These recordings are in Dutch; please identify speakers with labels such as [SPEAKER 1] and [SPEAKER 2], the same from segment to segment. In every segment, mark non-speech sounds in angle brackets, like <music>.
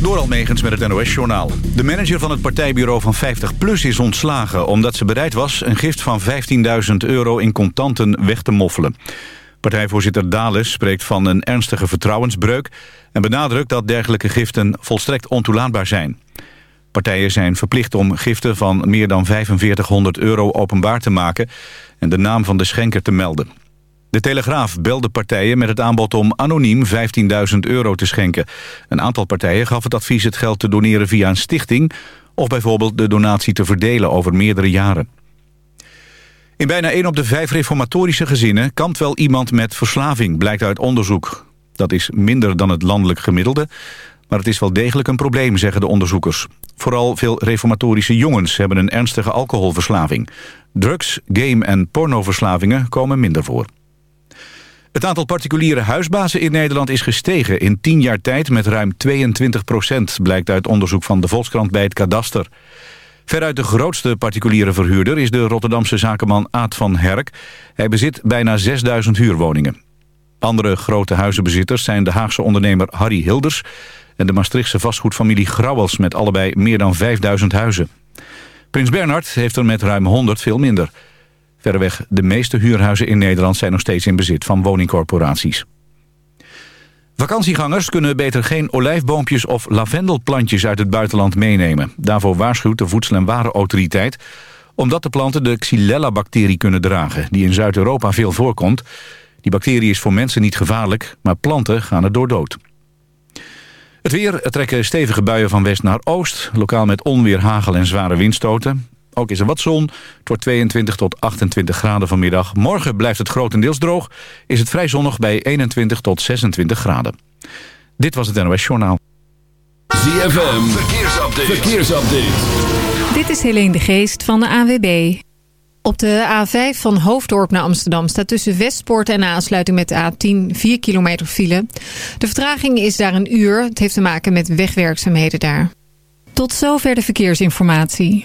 [SPEAKER 1] Door Almegens met het NOS-journaal. De manager van het partijbureau van 50PLUS is ontslagen... omdat ze bereid was een gift van 15.000 euro in contanten weg te moffelen. Partijvoorzitter Dales spreekt van een ernstige vertrouwensbreuk... en benadrukt dat dergelijke giften volstrekt ontoelaatbaar zijn. Partijen zijn verplicht om giften van meer dan 4500 euro openbaar te maken... en de naam van de schenker te melden. De Telegraaf belde partijen met het aanbod om anoniem 15.000 euro te schenken. Een aantal partijen gaf het advies het geld te doneren via een stichting... of bijvoorbeeld de donatie te verdelen over meerdere jaren. In bijna 1 op de 5 reformatorische gezinnen kampt wel iemand met verslaving, blijkt uit onderzoek. Dat is minder dan het landelijk gemiddelde, maar het is wel degelijk een probleem, zeggen de onderzoekers. Vooral veel reformatorische jongens hebben een ernstige alcoholverslaving. Drugs, game- en pornoverslavingen komen minder voor. Het aantal particuliere huisbazen in Nederland is gestegen in 10 jaar tijd met ruim 22 procent, blijkt uit onderzoek van de Volkskrant bij het Kadaster. Veruit de grootste particuliere verhuurder is de Rotterdamse zakenman Aad van Herk. Hij bezit bijna 6000 huurwoningen. Andere grote huizenbezitters zijn de Haagse ondernemer Harry Hilders... en de Maastrichtse vastgoedfamilie Grauwels met allebei meer dan 5000 huizen. Prins Bernhard heeft er met ruim 100 veel minder... Verreweg de meeste huurhuizen in Nederland zijn nog steeds in bezit van woningcorporaties. Vakantiegangers kunnen beter geen olijfboompjes of lavendelplantjes uit het buitenland meenemen. Daarvoor waarschuwt de Voedsel- en Warenautoriteit omdat de planten de Xylella-bacterie kunnen dragen, die in Zuid-Europa veel voorkomt. Die bacterie is voor mensen niet gevaarlijk, maar planten gaan er door dood. Het weer, er trekken stevige buien van west naar oost, lokaal met onweer, hagel en zware windstoten. Ook is er wat zon. Het wordt 22 tot 28 graden vanmiddag. Morgen blijft het grotendeels droog. Is het vrij zonnig bij 21 tot 26 graden. Dit was het NOS Journaal.
[SPEAKER 2] ZFM, verkeersupdate. verkeersupdate.
[SPEAKER 3] Dit is Helene de Geest van de AWB. Op de A5 van Hoofddorp naar Amsterdam staat tussen Westpoort en de aansluiting met de A10 4 kilometer file. De vertraging is daar een uur. Het heeft te maken met wegwerkzaamheden daar. Tot zover de verkeersinformatie.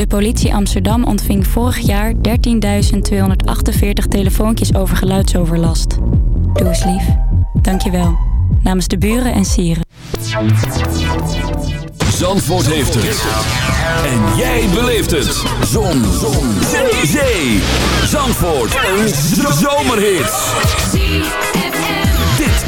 [SPEAKER 4] De politie Amsterdam ontving vorig jaar 13.248 telefoontjes over geluidsoverlast. Doe eens lief. Dankjewel. Namens de buren en sieren.
[SPEAKER 2] Zandvoort heeft het. En jij beleeft het. Zon. Zon. Zee. Zee. Zandvoort. Een zomerhit.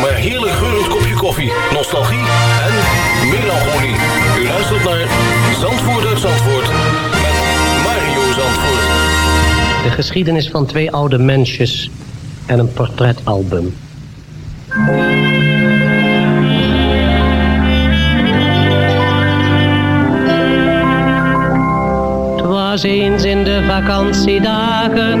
[SPEAKER 5] maar heerlijk geurend kopje koffie, nostalgie en melancholie. U luistert naar Zandvoort uit Zandvoort met Mario Zandvoort.
[SPEAKER 6] De geschiedenis van twee oude mensjes en een portretalbum. Was eens in de vakantiedagen,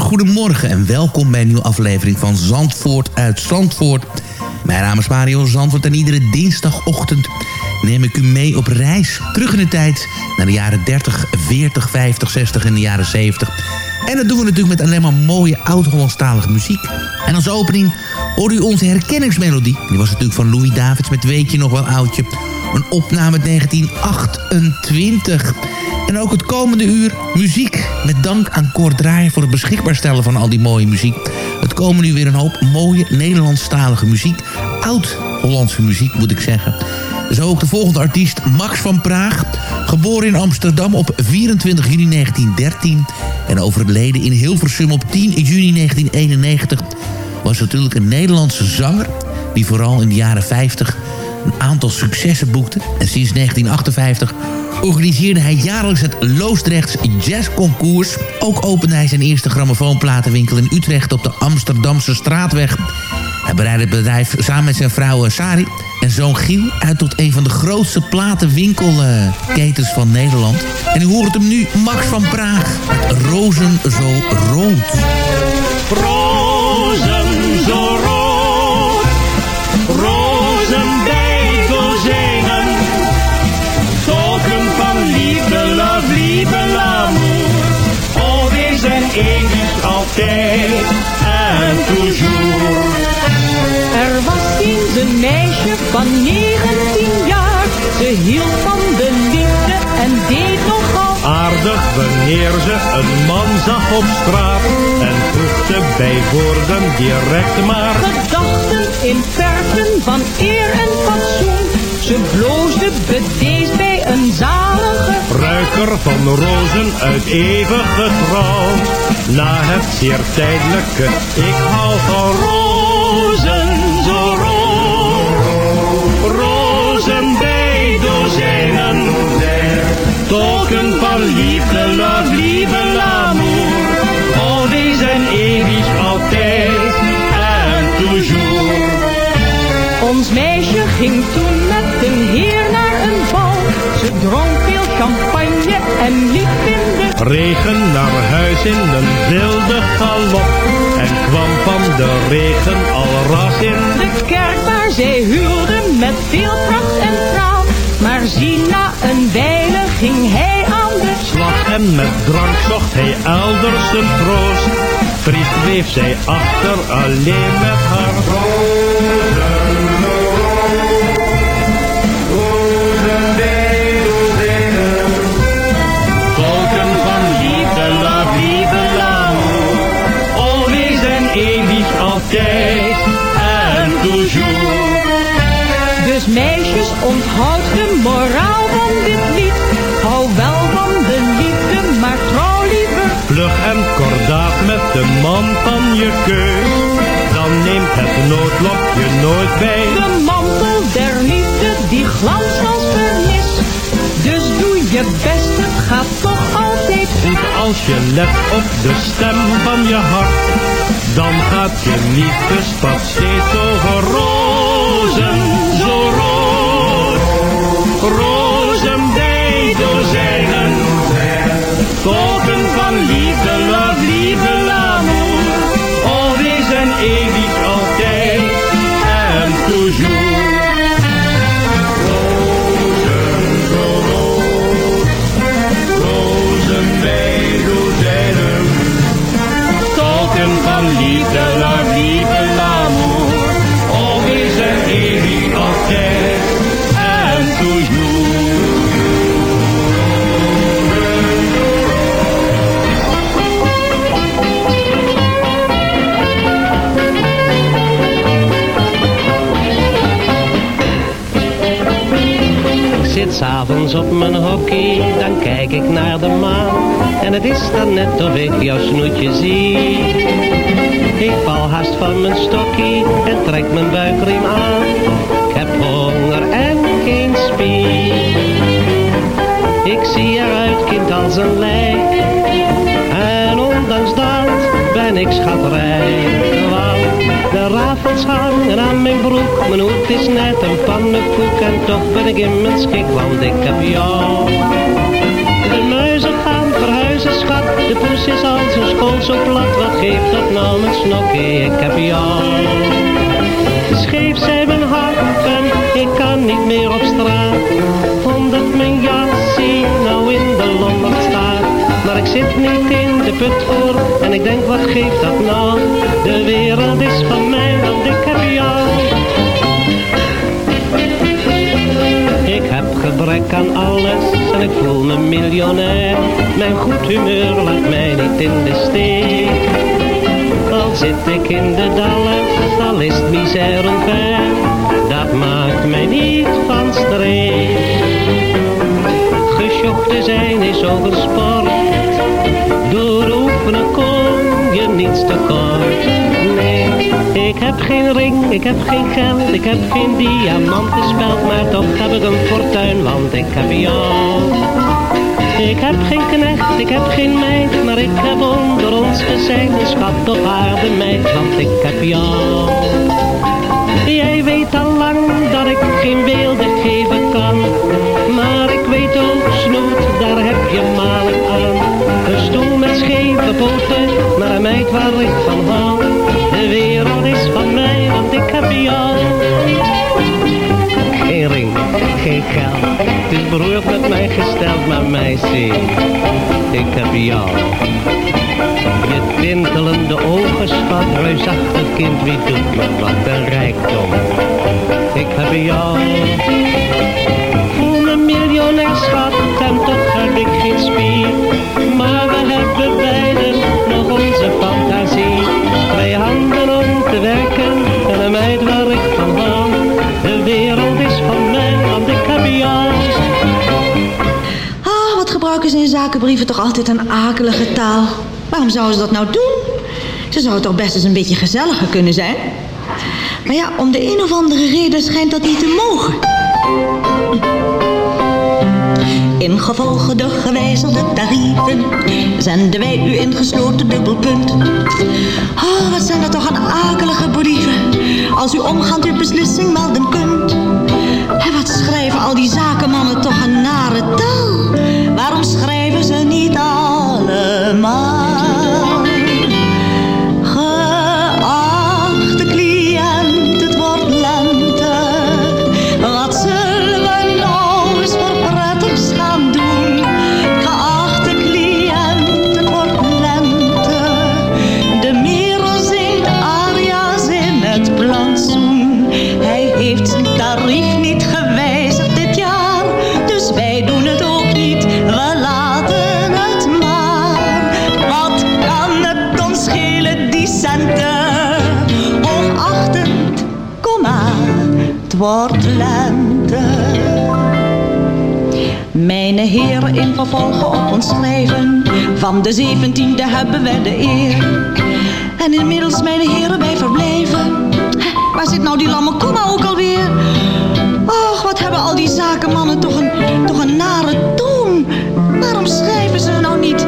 [SPEAKER 7] goedemorgen en welkom bij een nieuwe aflevering van Zandvoort uit Zandvoort. Mijn naam is Mario Zandvoort en iedere dinsdagochtend neem ik u mee op reis terug in de tijd naar de jaren 30, 40, 50, 60 en de jaren 70. En dat doen we natuurlijk met alleen maar mooie oud-Hollandstalige muziek. En als opening hoor u onze herkenningsmelodie. Die was natuurlijk van Louis Davids met Weet je nog wel oudje. Een opname uit 1928. En ook het komende uur muziek. Met dank aan Draaier voor het beschikbaar stellen van al die mooie muziek. Het komen nu weer een hoop mooie Nederlandstalige muziek. Oud-Hollandse muziek moet ik zeggen. Zo ook de volgende artiest, Max van Praag. Geboren in Amsterdam op 24 juni 1913 en overleden in Hilversum op 10 juni 1991... was natuurlijk een Nederlandse zanger die vooral in de jaren 50 een aantal successen boekte. En sinds 1958 organiseerde hij jaarlijks het Loosdrechts Jazzconcours. Ook opende hij zijn eerste grammofoonplatenwinkel in Utrecht op de Amsterdamse Straatweg. Hij breidde het bedrijf samen met zijn vrouw eh, Sari en zoon Giel uit tot een van de grootste platenwinkelketens van Nederland. En u hoort hem nu, Max van Praag, Rozen zo rood.
[SPEAKER 8] Eeuwig altijd en toujours.
[SPEAKER 9] Er was eens een meisje van 19 jaar. Ze hield van de en deed nogal
[SPEAKER 8] Aardig wanneer ze een man zag op straat en voegde bij woorden direct maar.
[SPEAKER 9] gedachten in verven van eer en fatsoen. Ze bloosde bedeesd bij een zalige
[SPEAKER 8] Ruiker van rozen uit eeuwige trouw. Na het zeer tijdelijke, ik hou van rozen Token van liefde, love, liefde, l'amour. Oh, die zijn eeuwig altijd en toujours.
[SPEAKER 9] Ons meisje ging toen met een heer naar een bal. Ze dronk veel champagne en liep in de
[SPEAKER 8] Regen naar huis in een wilde galop. En kwam van de regen al ras in.
[SPEAKER 9] de kerk waar zij huwden met veel pracht en praal. Maar zie na een wijle ging hij aan de
[SPEAKER 8] slag. En met drank zocht hij elders zijn troost. Triest bleef zij achter alleen met haar Tolken
[SPEAKER 9] moraal van dit lied. Hou wel van de liefde, maar trouw liever.
[SPEAKER 8] Vlug en kordaat met de man van je keus. Dan neemt het noodlokje nooit bij.
[SPEAKER 9] De mantel der liefde, die glans als vernis. Dus doe je best, het gaat toch altijd
[SPEAKER 8] Goed als je let op de stem van je hart. Dan gaat je liefdespad steeds over Rozen bij dozijnen. Token van liefde, love, liefde, l'amour. We zijn eeuwig altijd en toujours. Rozen zo rood. Rozen bij dozijnen. Token van liefde, love, liefde,
[SPEAKER 6] s'avonds op mijn hockey, dan kijk ik naar de maan. En het is dan net of ik jouw snoetje zie. Ik val haast van mijn stokkie en trek mijn buikriem aan. Ik heb honger en geen spier. Ik zie eruit, kind, als een lijk. En ondanks dat ben ik schatrijk. De rafels hangen aan mijn broek. Mijn hoed is net een pannenkoek. En toch ben ik in mijn schik, want ik heb jou. De muizen gaan verhuizen, schat. De poes is al zijn school zo plat. Wat geeft dat nou, mijn snokkie? Ik heb jou. Scheef zijn mijn hakken, ik kan niet meer op straat. zit niet in de put voor en ik denk wat geeft dat nou? De wereld is van mij, want ik heb jou. Ik heb gebrek aan alles en ik voel me miljonair. Mijn goed humeur laat mij niet in de steek. Al zit ik in de dalles, al is het misère ver, dat maakt mij niet van streek. Gesjochten zijn is over sport Kom je niets. Nee, ik heb geen ring, ik heb geen geld, ik heb geen diamanten speld, maar toch heb ik een fortuin, want ik heb jou. Ik heb geen knecht, ik heb geen meid, maar ik heb onder ons gezegd schat op aarde meid, want ik heb jou. Waar ik van hou. De wereld is van mij, want ik heb jou. Geen ring, geen geld, het is beroerd met mij gesteld, maar meisje, ik heb jou. Je tintelende ogen, schat, reusachtig kind, wie doet me wat een rijkdom. Ik heb jou. Toch
[SPEAKER 10] altijd een akelige taal. Waarom zouden ze dat nou doen? Ze zouden toch best eens een beetje gezelliger kunnen zijn? Maar ja, om de een of andere reden schijnt dat niet te mogen. Ingevolge de gewijzigde tarieven zenden wij u ingesloten dubbelpunt. Oh, wat zijn dat toch een akelige brieven, als u omgaand uw beslissing melden kunt. En wat schrijven al die zakenmannen toch een nare taal? Waarom schrijven allemaal? Wordt lente. Mijn heren in vervolgen op ons schrijven Van de zeventiende hebben wij de eer En inmiddels mijn heren wij verblijven Waar zit nou die lamme komma ook alweer? Och, wat hebben al die zakenmannen toch een, toch een nare toon Waarom schrijven ze nou niet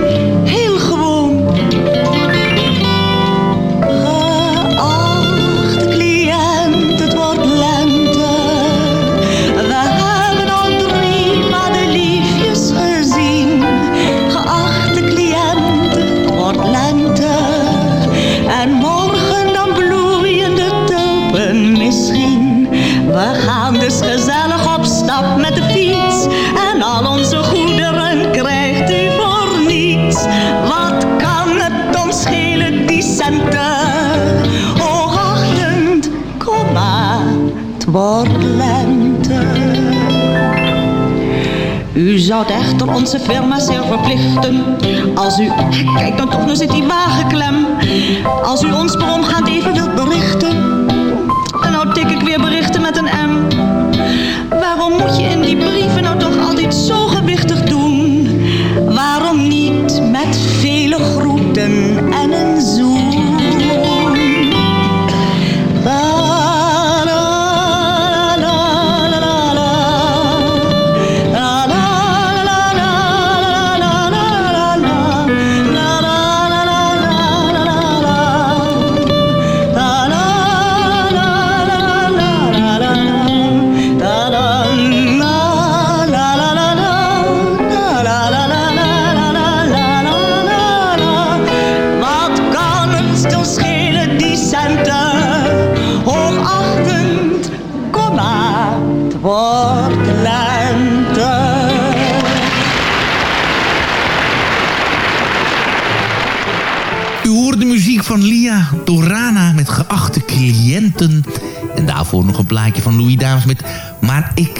[SPEAKER 10] zou echter onze firma zeer verplichten. Als u, kijk dan toch, nu zit die wagen klem Als u ons per omgaand even wilt berichten En nou tik ik weer berichten met een M. Waarom moet je in die brieven nou toch altijd zo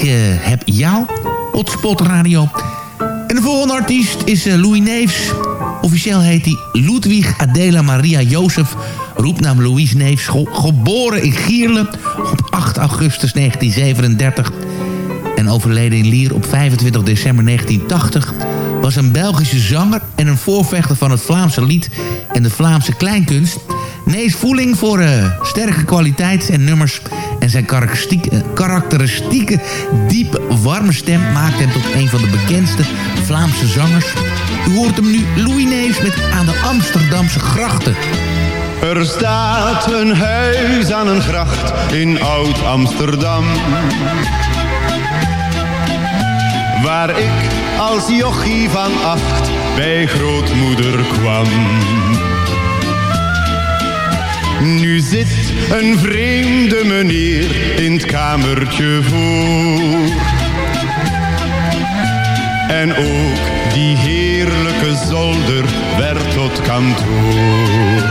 [SPEAKER 7] Eh, heb jou. Hotspot Radio. En de volgende artiest is eh, Louis Neefs. Officieel heet hij Ludwig Adela Maria Jozef. Roepnaam Louis Neefs. ge- geboren in Gierle op 8 augustus 1937. En overleden in Lier op 25 december 1980 was een Belgische zanger en een voorvechter van het Vlaamse lied en de Vlaamse kleinkunst. Nees voeling voor eh, sterke kwaliteit en nummers en zijn karakteristieke, karakteristieke diepe, warme stem maakt hem tot een van de bekendste Vlaamse zangers. U hoort hem nu Louis met Aan de Amsterdamse grachten.
[SPEAKER 11] Er staat een huis aan een gracht in Oud-Amsterdam. Waar ik als jochie van acht bij grootmoeder kwam. Nu zit een vreemde meneer in het kamertje voor. En ook die heerlijke zolder werd tot kantoor.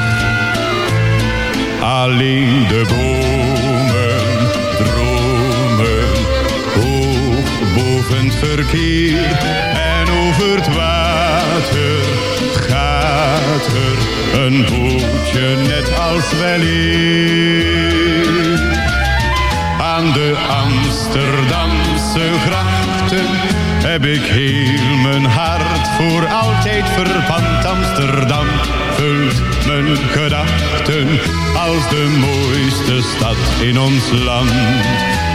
[SPEAKER 11] Alleen de bomen dromen hoog boven het verkeer en over het water er een bootje net als weleer. Aan de Amsterdamse grachten heb ik heel mijn hart voor altijd verpand. Amsterdam vult mijn gedachten als de mooiste stad in ons land.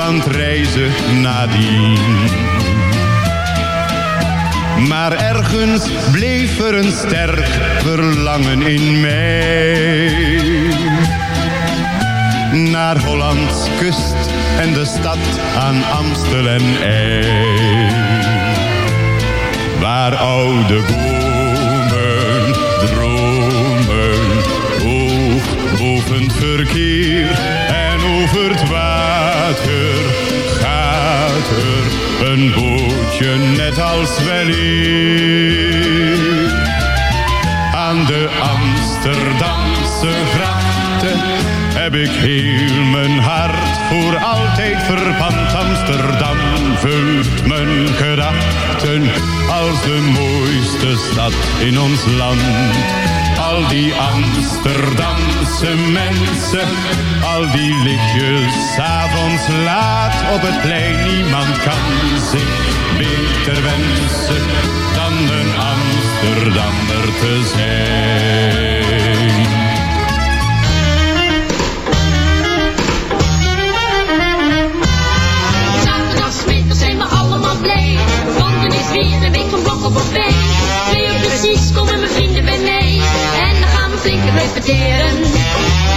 [SPEAKER 11] van reizen nadien. Maar ergens bleef er een sterk verlangen in mij. Naar Hollands kust en de stad aan Amstel en. Waar oude bomen dromen hoog boven verkeer over het water gaat er een bootje net als weleer. Aan de Amsterdamse grachten heb ik heel mijn hart voor altijd verpand. Amsterdam vult mijn gedachten als de mooiste stad in ons land. Al die Amsterdamse mensen, al die lichtjes s'avonds laat op het plein. Niemand kan zich beter wensen dan een Amsterdammer te zijn.
[SPEAKER 12] Zaterdagmiddag zijn we allemaal blij. Want er is weer een week van blok op op been. Twee uur precies komen repeteren.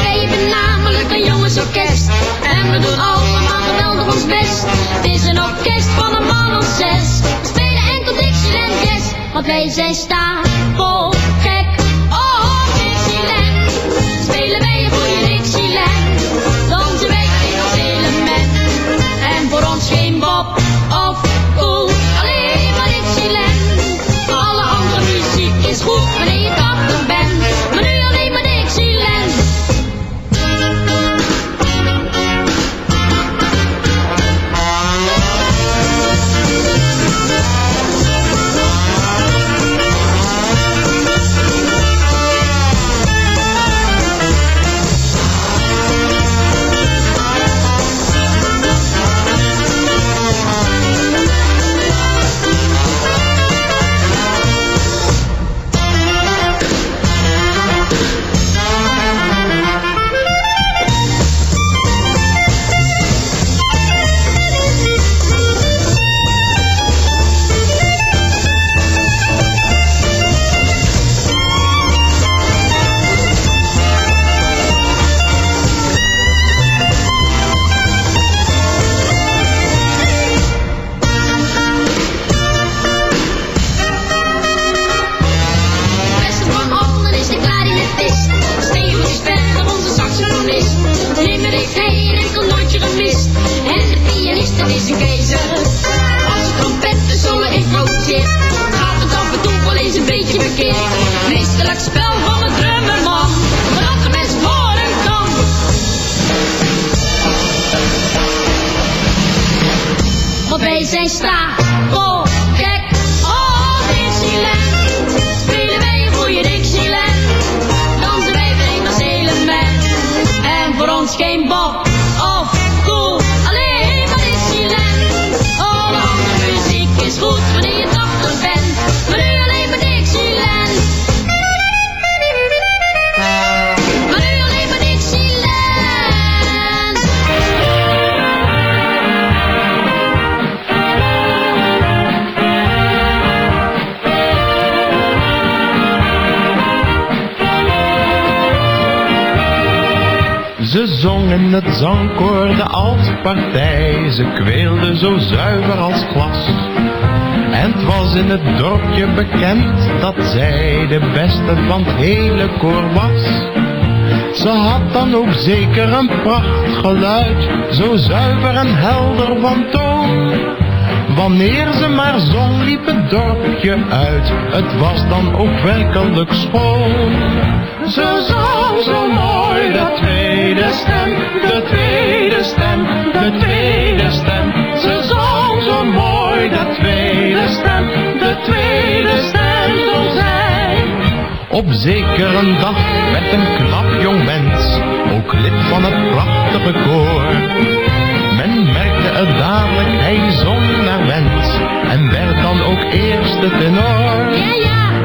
[SPEAKER 12] Wij hebben namelijk een jongensorkest. En we doen allemaal geweldig ons best. Het is een orkest van een man of zes. We spelen enkel Dixieland Jazz. Want wij zijn stapel gek. Oh, Dixieland. Spelen wij voor je Dixieland. Dansen wij in ons element. En voor ons geen bob of cool. Alleen maar Dixieland. Alle andere muziek is goed
[SPEAKER 13] het zangkoor de altpartij, ze kweelden zo zuiver als glas. En het was in het dorpje bekend dat zij de beste van het hele koor was. Ze had dan ook zeker een prachtgeluid, zo zuiver en helder van toon. Wanneer ze maar zong liep het dorpje uit, het was dan ook werkelijk schoon. Ze zong zo mooi de tweede stem, de tweede stem, de tweede stem. Ze zong zo mooi de tweede stem, de tweede stem zong zij. Op zekere dag werd een knap jong mens, ook lid van het prachtige koor. Men merkte het dadelijk, hij zong naar wens en werd dan ook eerste tenor.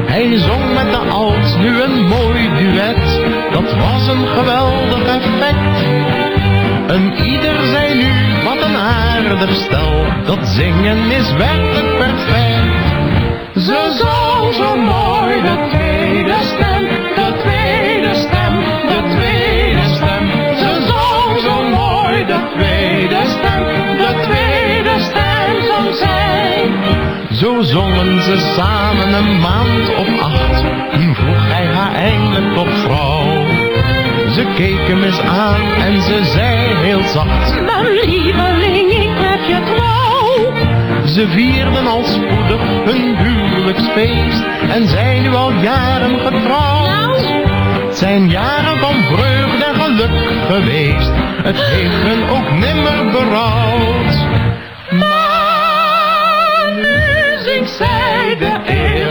[SPEAKER 13] Hij zong met de alt nu een mooi duet, dat was een geweldig effect. En ieder zei nu, wat een aardig stel, dat zingen is werkelijk perfect. Ze zong zo mooi de tweede stem, Zo zongen ze samen een maand of acht, toen vroeg hij haar eindelijk tot vrouw. Ze hem eens aan en ze zei heel zacht,
[SPEAKER 9] Maar lieveling, ik heb je trouw.
[SPEAKER 13] ze vierden al spoedig hun huwelijksfeest en zijn nu al jaren getrouwd. Het zijn jaren van vreugde en geluk geweest, het heeft hun ook nimmer berouwd.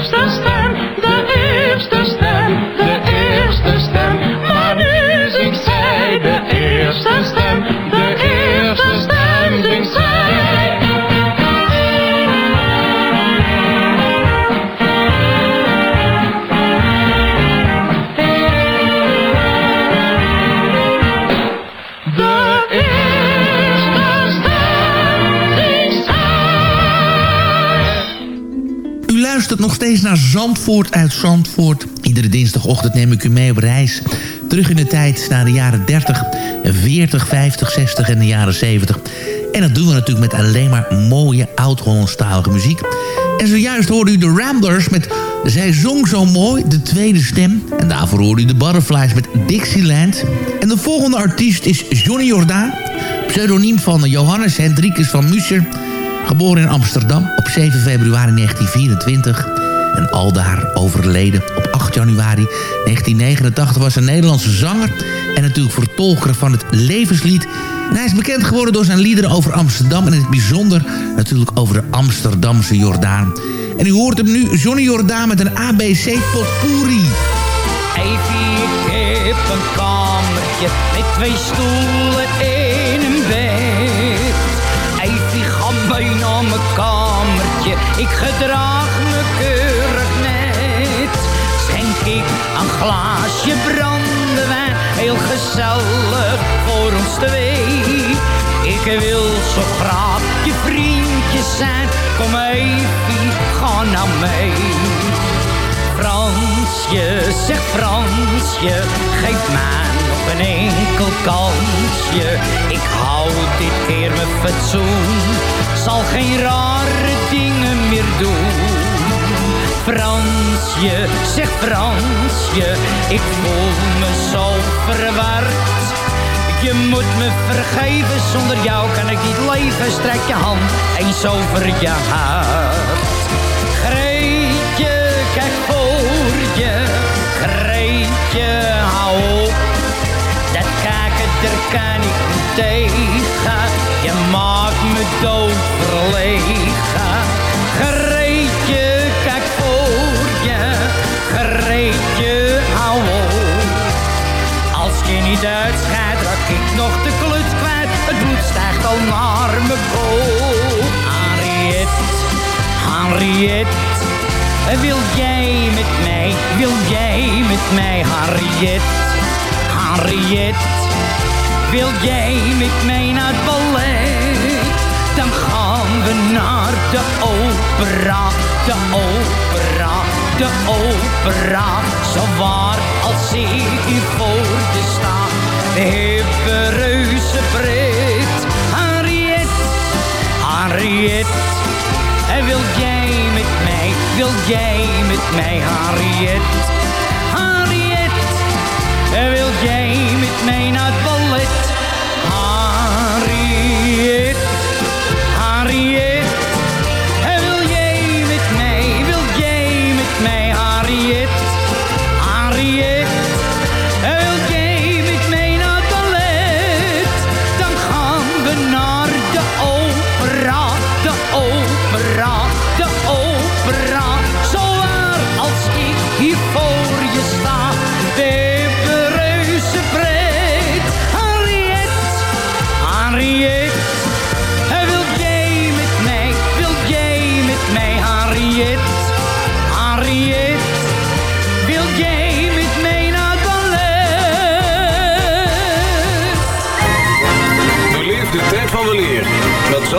[SPEAKER 9] Eerste stem, de eerste stem, de eerste stem. Maar nu zingt zij de eerste stem, de eerste stem zingt zij.
[SPEAKER 7] Nog steeds naar Zandvoort uit Zandvoort. Iedere dinsdagochtend neem ik u mee op reis. Terug in de tijd naar de jaren 30, 40, 50, 60 en de jaren 70. En dat doen we natuurlijk met alleen maar mooie oud-Hollandstalige muziek. En zojuist hoorde u de Ramblers met Zij zong zo mooi, de tweede stem. En daarvoor hoorde u de Butterflies met Dixieland. En de volgende artiest is Johnny Jordaan. Pseudoniem van Johannes Hendrikus van Musser. Geboren in Amsterdam op 7 februari 1924 en aldaar overleden op 8 januari 1989 was een Nederlandse zanger en natuurlijk vertolker van het levenslied. En hij is bekend geworden door zijn liederen over Amsterdam en in het bijzonder natuurlijk over de Amsterdamse Jordaan. En u hoort hem nu, Johnny Jordaan met een ABC potpourri.
[SPEAKER 14] Evie, ik heb een kamertje met twee stoelen en een bed. Evie, ga mee mijn kamertje, ik gedraag me glaasje brandewijn, heel gezellig voor ons twee. Ik wil zo graag je vriendje zijn, kom Evie, ga nou mee. Fransje, zeg Fransje, geef mij nog een enkel kansje. Ik hou dit keer mijn fatsoen, zal geen rare dingen meer doen. Fransje, zeg Fransje, ik voel me zo verward. Je moet me vergeven, zonder jou kan ik niet leven. Strek je hand eens over je hart. Greetje, kijk voor je, Greetje, hou op. Dat kijken, er kan ik niet tegen. Je maakt me dood verlegen. Greetje Hou op. Als je niet uitscheidt, raak ik nog de kluts kwijt. Het bloed stijgt al naar mijn kop. Henriette, Henriette. Wil jij met mij, wil jij met mij, Henriette? Henriette, wil jij met mij naar het ballet? Dan gaan we naar de opera, de opera, de opera. Zo waar als ik hier voor je sta, de hippe reuze Brit. Henriette, Henriette, en wil jij met mij, wil jij met mij, Henriette? Henriette, en wil jij met mij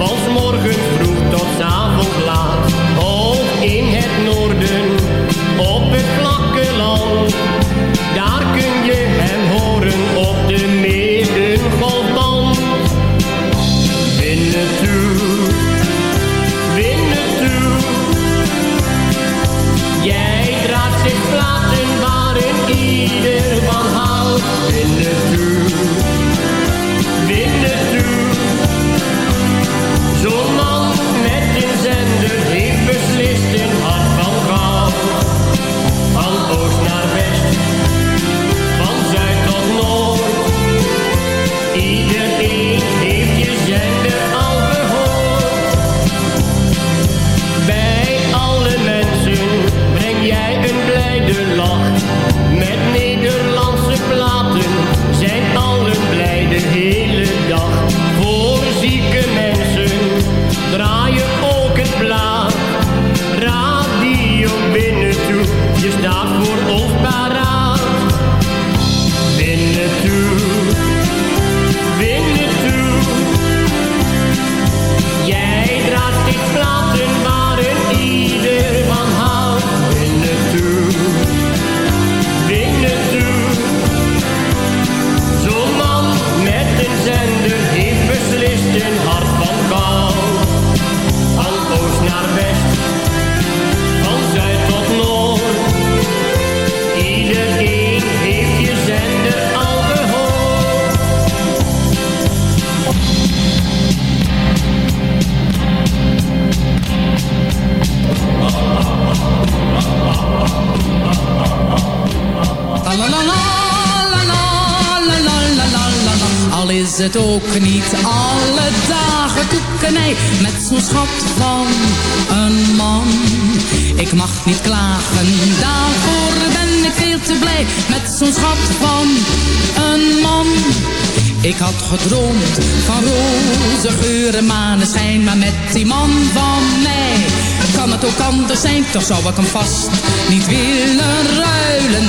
[SPEAKER 6] van 's morgens vroeg staat
[SPEAKER 15] gedroomd van roze geuren, maneschijn. Maar met die man van mij kan het ook anders zijn. Toch zou ik hem vast niet willen ruilen,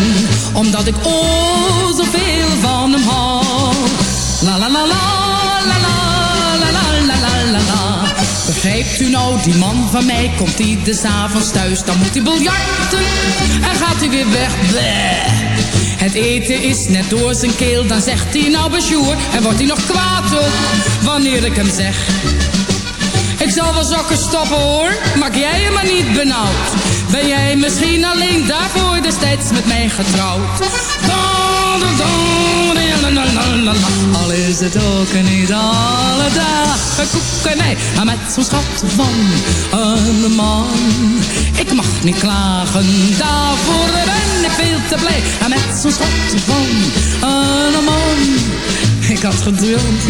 [SPEAKER 15] omdat ik oh zoveel van hem hou. La la la la, la la la la. Begrijpt u nou, die man van mij komt ieders avonds thuis. Dan moet hij biljarten en gaat hij weer weg. Bleh. Het eten is net door zijn keel, dan zegt hij nou besjoer en wordt hij nog kwaad ook wanneer ik hem zeg. Ik zal wel sokken stoppen hoor, maak jij je maar niet benauwd. Ben jij misschien alleen daarvoor destijds met mij getrouwd? Al is het ook niet alle dagen maar met zo'n schat van een man. Ik mag niet klagen, daarvoor ben ik veel te blij. Met zo'n schat van een man. Ik had gedroomd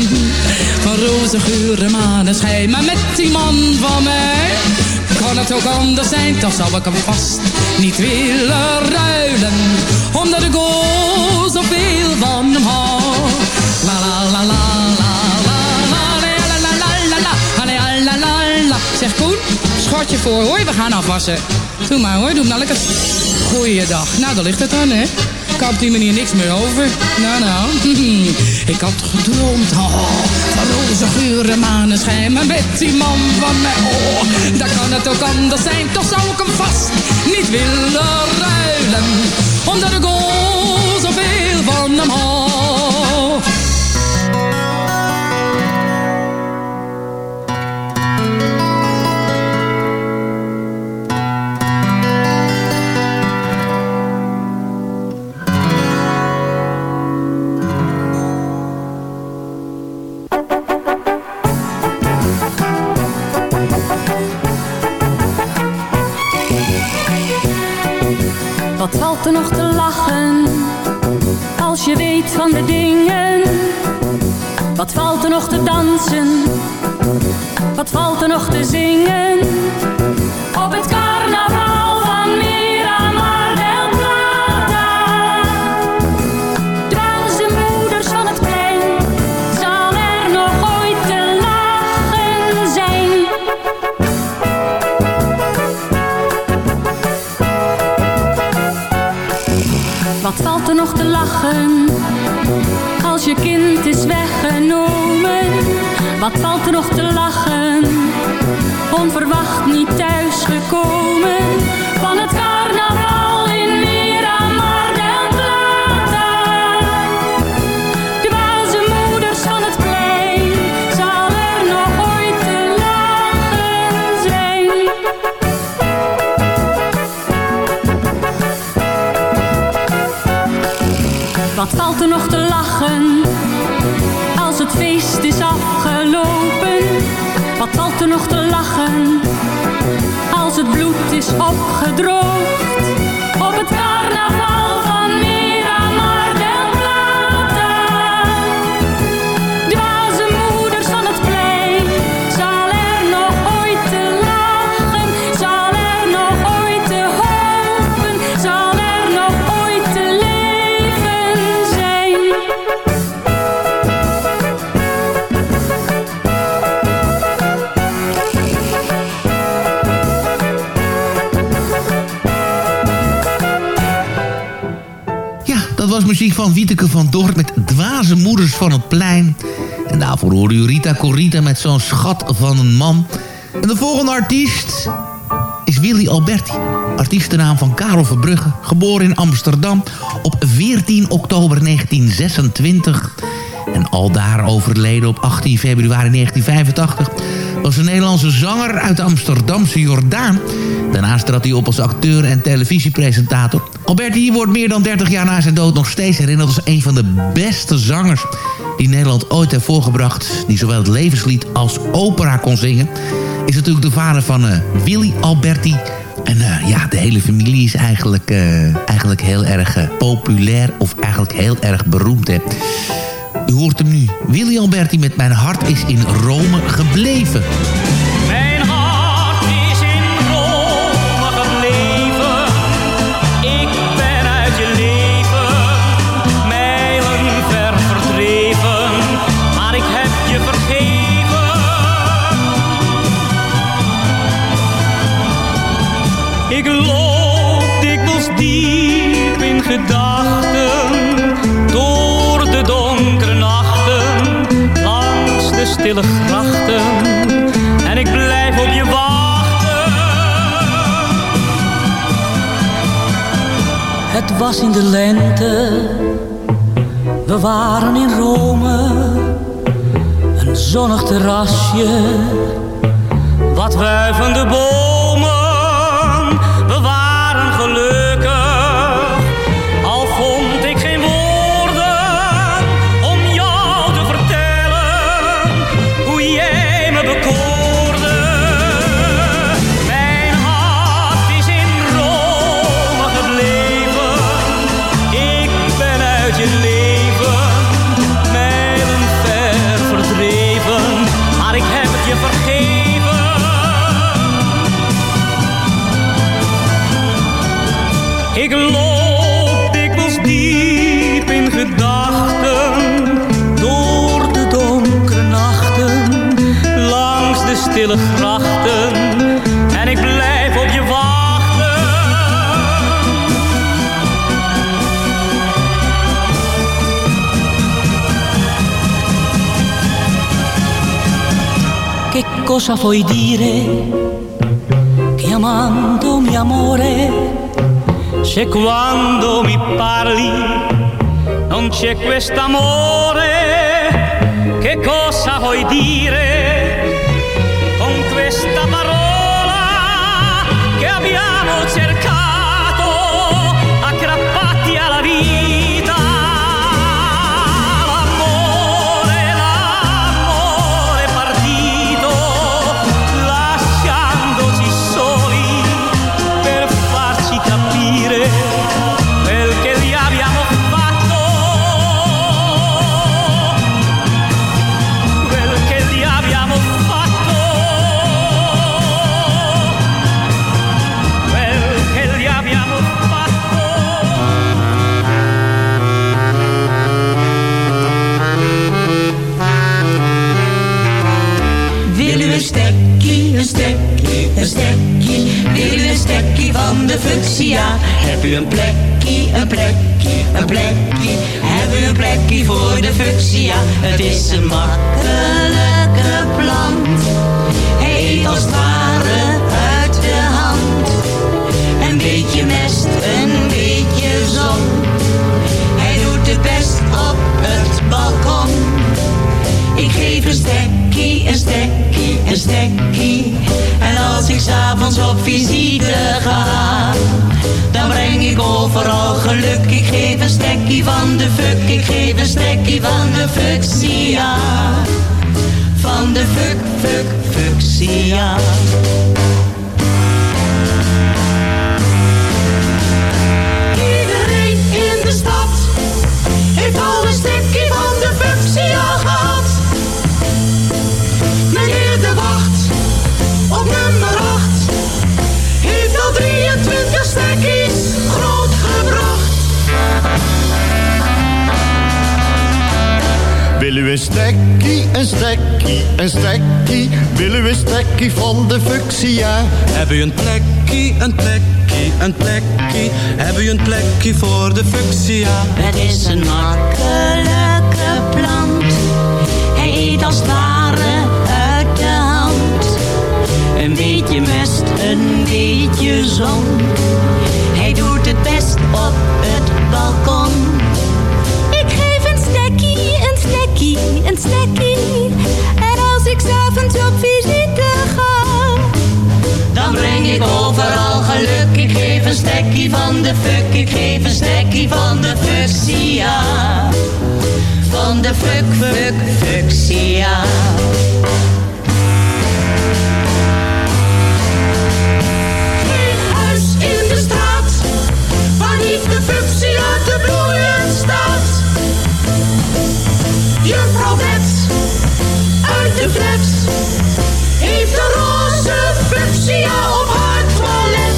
[SPEAKER 15] van roze geuren, maneschijn. Maar met die man van mij kan het ook anders zijn. Toch zou ik hem vast niet willen ruilen. Omdat ik oh zoveel van hem hou. La la la la voor hoor, we gaan afwassen. Doe maar hoor, doe hem nou lekker. Goeiedag. Nou, daar ligt het dan hè. Ik had op die manier niks meer over. Nou, nou. <laughs> Ik had gedroomd oh, van roze geuren, maneschijn. Maar met die man van mij, oh, daar kan het ook anders zijn. Toch zou ik hem vast niet willen ruilen. Omdat ik oh, zoveel van hem hou.
[SPEAKER 16] Valt er nog te lachen als je weet van de dingen? Wat valt er nog te dansen? Wat valt er nog te zingen? Op het carnaval Wat valt er nog te lachen als je kind is weggenomen? Wat valt er nog te lachen, onverwacht niet thuisgekomen? Van het Wat valt er nog te lachen als het feest is afgelopen? Wat valt er nog te lachen als het bloed is opgedroogd? Op het carnaval van Miramar
[SPEAKER 7] muziek van Wieteke van Dort met Dwaze Moeders van het Plein. En daarvoor hoorde u Rita Corrita met zo'n schat van een man. En de volgende artiest is Willy Alberti. Artiestennaam van Karel Verbrugge. Geboren in Amsterdam op 14 oktober 1926. En aldaar overleden op 18 februari 1985 was een Nederlandse zanger uit de Amsterdamse Jordaan. Daarnaast trad hij op als acteur en televisiepresentator. Alberti wordt meer dan 30 jaar na zijn dood nog steeds herinnerd als een van de beste zangers die Nederland ooit heeft voorgebracht. Die zowel het levenslied als opera kon zingen. Is natuurlijk de vader van eh, Willy Alberti. En eh, ja, de hele familie is eigenlijk, eh, eigenlijk heel erg populair of eigenlijk heel erg beroemd. Hè. U hoort hem nu. Willy Alberti met Mijn hart is in Rome gebleven.
[SPEAKER 17] Stille. En ik blijf op je wachten. Het was in de lente. We waren in Rome. Een zonnig terrasje. Wat wuivende bomen. Grachten en ik blijf op je wachten. Che cosa vuoi dire chiamandomi amore? Se quando mi parli non c'è quest'amore, che cosa vuoi dire
[SPEAKER 18] Mustafa een stekkie? Wil een stekkie van de fuchsia? Heb u een plekkie, een plekkie, een plekkie? Heb u een plekkie voor de fuchsia? Het is een makkelijke plant. Hij eet als het ware uit de hand. Een beetje mest, een beetje zon. Hij doet het best op het balkon. Ik geef een stekkie, een ik s'avonds op visite ga, dan breng ik overal geluk. Ik geef een stekkie van de fuck, ik geef een stekkie van de fuchsia. Van de fuck, fuck, fuchsia.
[SPEAKER 19] Wil u een stekkie, een stekkie, een stekkie? Wil u een stekkie van de fuchsia?
[SPEAKER 20] Heb u een plekje, een plekje, een plekje? Heb u een plekje voor de fuchsia?
[SPEAKER 18] Het is een makkelijke plant. Hij eet als het uit de hand. Een beetje mest, een beetje zon. Hij doet het best op het balkon.
[SPEAKER 21] S'avonds op visite ga,
[SPEAKER 18] Dan breng ik overal geluk. Ik geef een stekkie van de fuck. Ik geef een stekkie van de fuchsia. Van de fuck, fuck, fuchsia. De
[SPEAKER 9] flex heeft een roze fuchsia op haar toilet.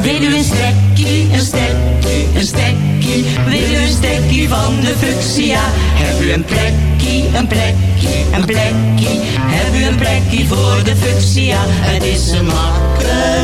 [SPEAKER 10] Wil u een stekkie, een stekkie, een stekkie? Wil u een stekkie van de fuchsia? Heb u een plekkie, een plekkie, een plekkie? Heb u een plekkie voor de fuchsia? Het is een makkelijke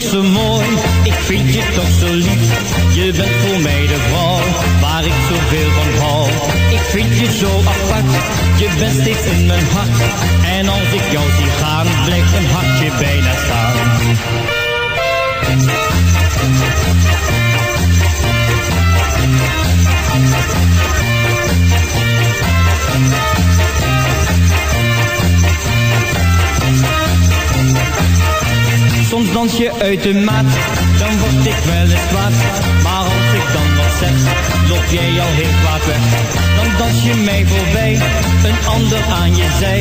[SPEAKER 14] toch zo mooi, ik vind je toch zo lief. Je bent voor mij de vrouw, waar ik zoveel van hou. Ik vind je zo apart, je bent steeds in mijn hart. En als ik jou zie gaan, blijft een hartje bijna staan. Dans je uit de maat, dan word ik wel eens kwaad. Maar als ik dan wat zeg, loop jij al heel kwaad weg. Dan dans je mij voorbij, een ander aan je zij.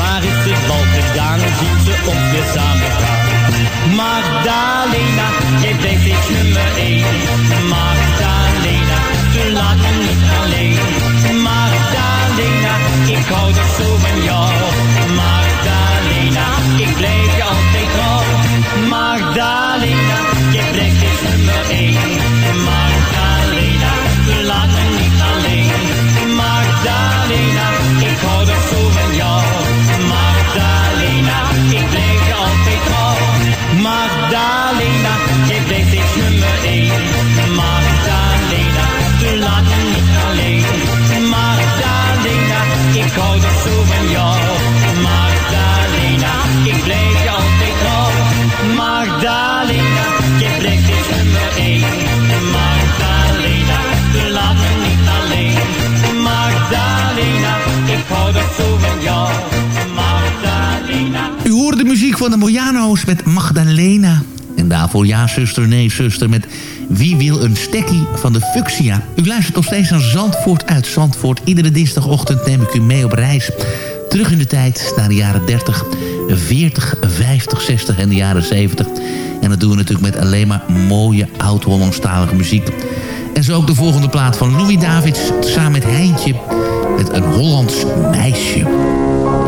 [SPEAKER 14] Maar is het bal gedaan, zien ze ons weer samen gaan. Magdalena, jij blijft steeds nummer één. Magdalena, je laat me niet alleen. Magdalena, ik hou toch zo van jou.
[SPEAKER 7] Mojano's met Magdalena. En daarvoor ja, zuster, nee, zuster met Wie wil een stekkie van de Fuchsia. U luistert nog steeds naar Zandvoort uit Zandvoort. Iedere dinsdagochtend neem ik u mee op reis. Terug in de tijd naar de jaren 30, 40, 50, 60 en de jaren 70. En dat doen we natuurlijk met alleen maar mooie oud-Hollandstalige muziek. En zo ook de volgende plaat van Louis Davids samen met Heintje. Met een Hollands meisje.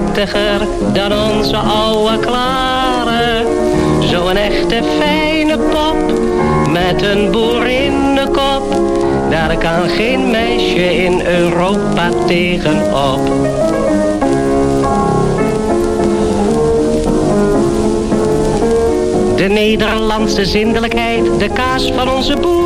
[SPEAKER 6] pittiger dan onze oude klare. Zo'n echte fijne pop, met een boerinnenkop, daar kan geen meisje in Europa tegenop. De Nederlandse zindelijkheid, de kaas van onze boeren.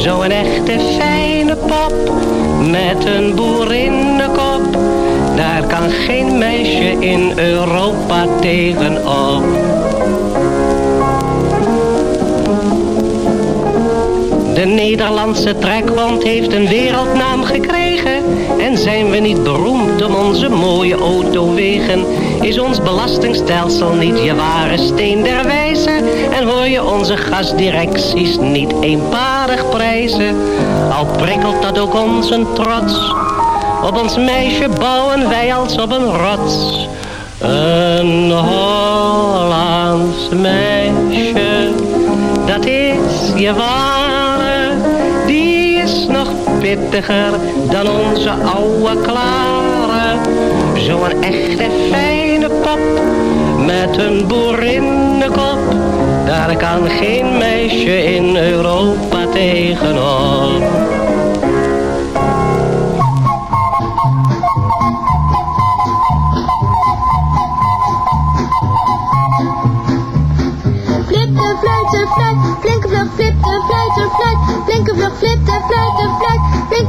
[SPEAKER 6] Zo'n echte fijne pop, met een boerinnenkop. Daar kan geen meisje in Europa tegenop. De Nederlandse trekwand heeft een wereldnaam gekregen. En zijn we niet beroemd om onze mooie autowegen? Is ons belastingstelsel niet je ware steen der wijze? En hoor je onze gasdirecties niet eenparig prijzen? Al prikkelt dat ook ons een trots. Op ons meisje bouwen wij als op een rots. Een Hollands meisje, dat is je ware. Pittiger dan onze oude klare. Zo'n echte fijne pop, met een boerinnenkop. Daar kan geen meisje in Europa tegenop.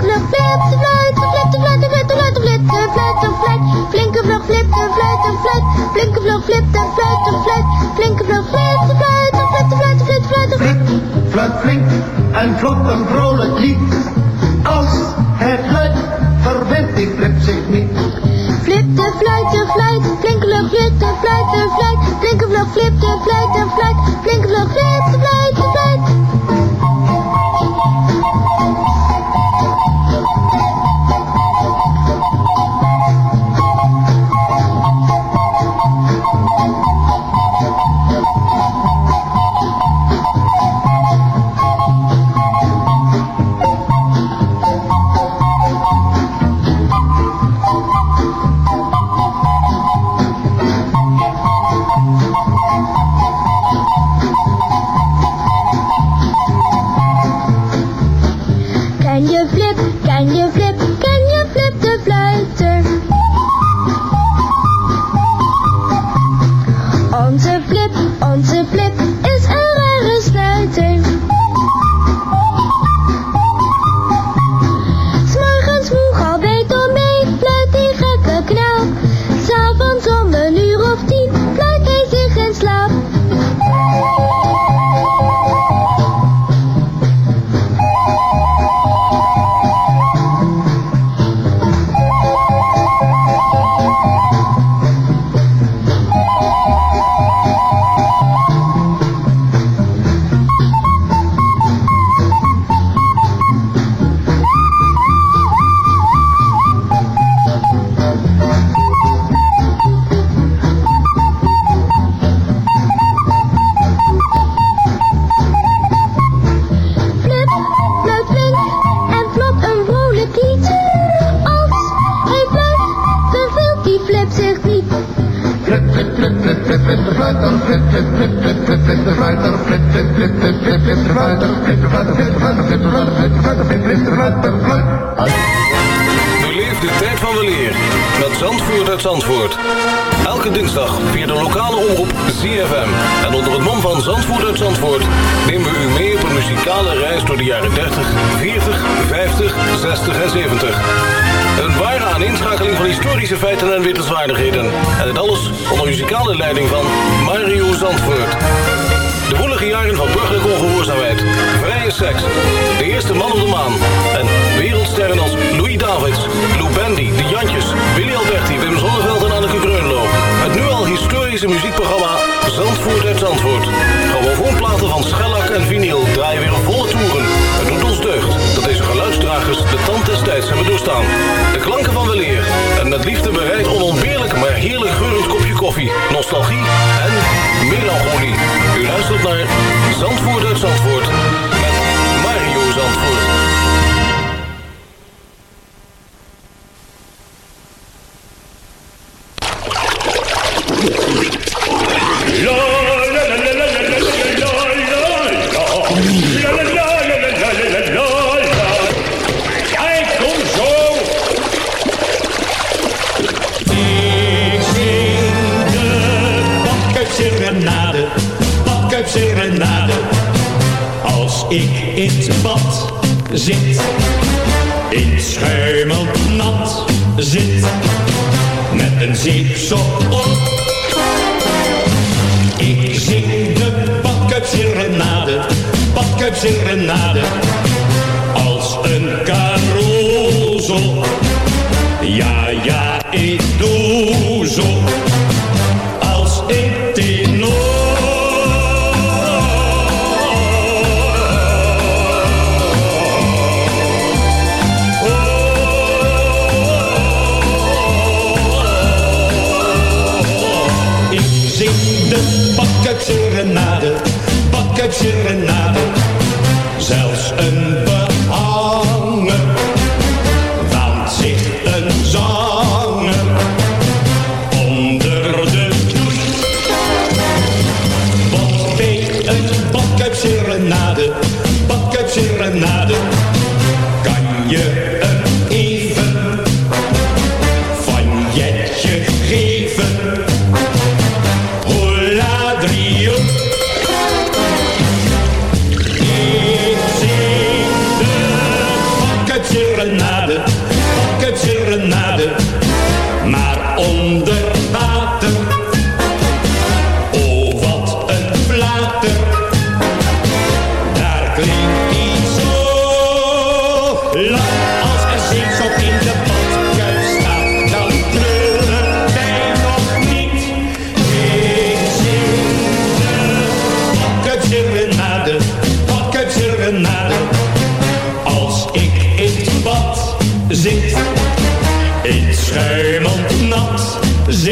[SPEAKER 18] Flip fluit, flip fluit, flip fluit, flip fluit, de fluit, flinke vlug, flip de fluit, de fluit, flinke flip de fluit, fluit, flip fluit, de flip fluit, flip de fluit, de flip.
[SPEAKER 22] Fluit flink en vlot een vrolijk lied. Als het luidt, verwendt die flip zich niet.
[SPEAKER 18] Flip de fluit, fluit, flinke vlug, flip fluit, fluit, flinke vlug, flip de fluit, fluit, flinke flip fluit, fluit.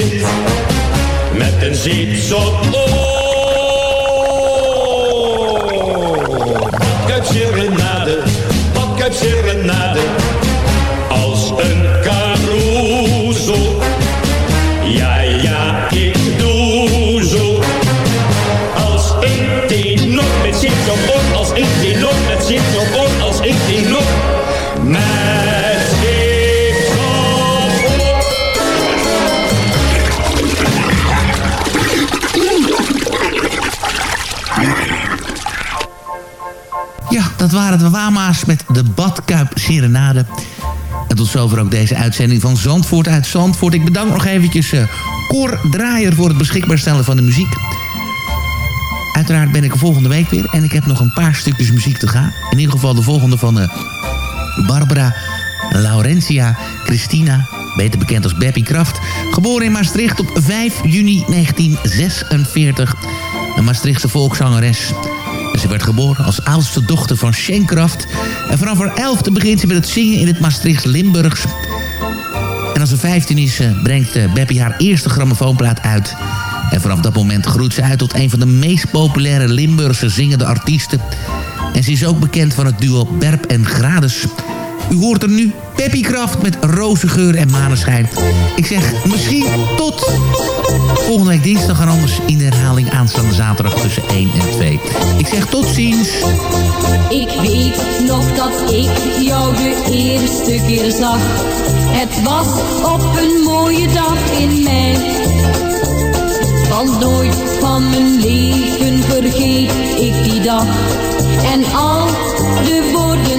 [SPEAKER 23] Zit, met een zeepsop op. Badkuip serenade, badkuip serenade,
[SPEAKER 7] dat waren de Wama's met de Badkuip Serenade. En tot zover ook deze uitzending van Zandvoort uit Zandvoort. Ik bedank nog eventjes eh Cor Draaier voor het beschikbaar stellen van de muziek. Uiteraard ben ik er volgende week weer. En ik heb nog een paar stukjes muziek te gaan. In ieder geval de volgende van eh, Barbara Laurentia Christina. Beter bekend als Beppie Kraft. Geboren in Maastricht op 5 juni 1946. Een Maastrichtse volkszangeres. Ze werd geboren als oudste dochter van Shane Kraft. En vanaf haar elfde begint ze met het zingen in het Maastrichts-Limburgs. En als ze 15 is, eh, brengt eh, Beppie haar eerste grammofoonplaat uit. En vanaf dat moment groeit ze uit tot een van de meest populaire Limburgse zingende artiesten. En ze is ook bekend van het duo Berp en Grades. U hoort er nu Peppy Kraft met rozengeur en maneschijn. Ik zeg misschien tot volgende week dinsdag en anders in herhaling aanstaande zaterdag tussen 1 en 2. Ik zeg tot ziens.
[SPEAKER 16] Ik weet nog dat ik jou de eerste keer zag. Het was op een mooie dag in mei. Want nooit van mijn leven vergeet ik die dag. En al de woorden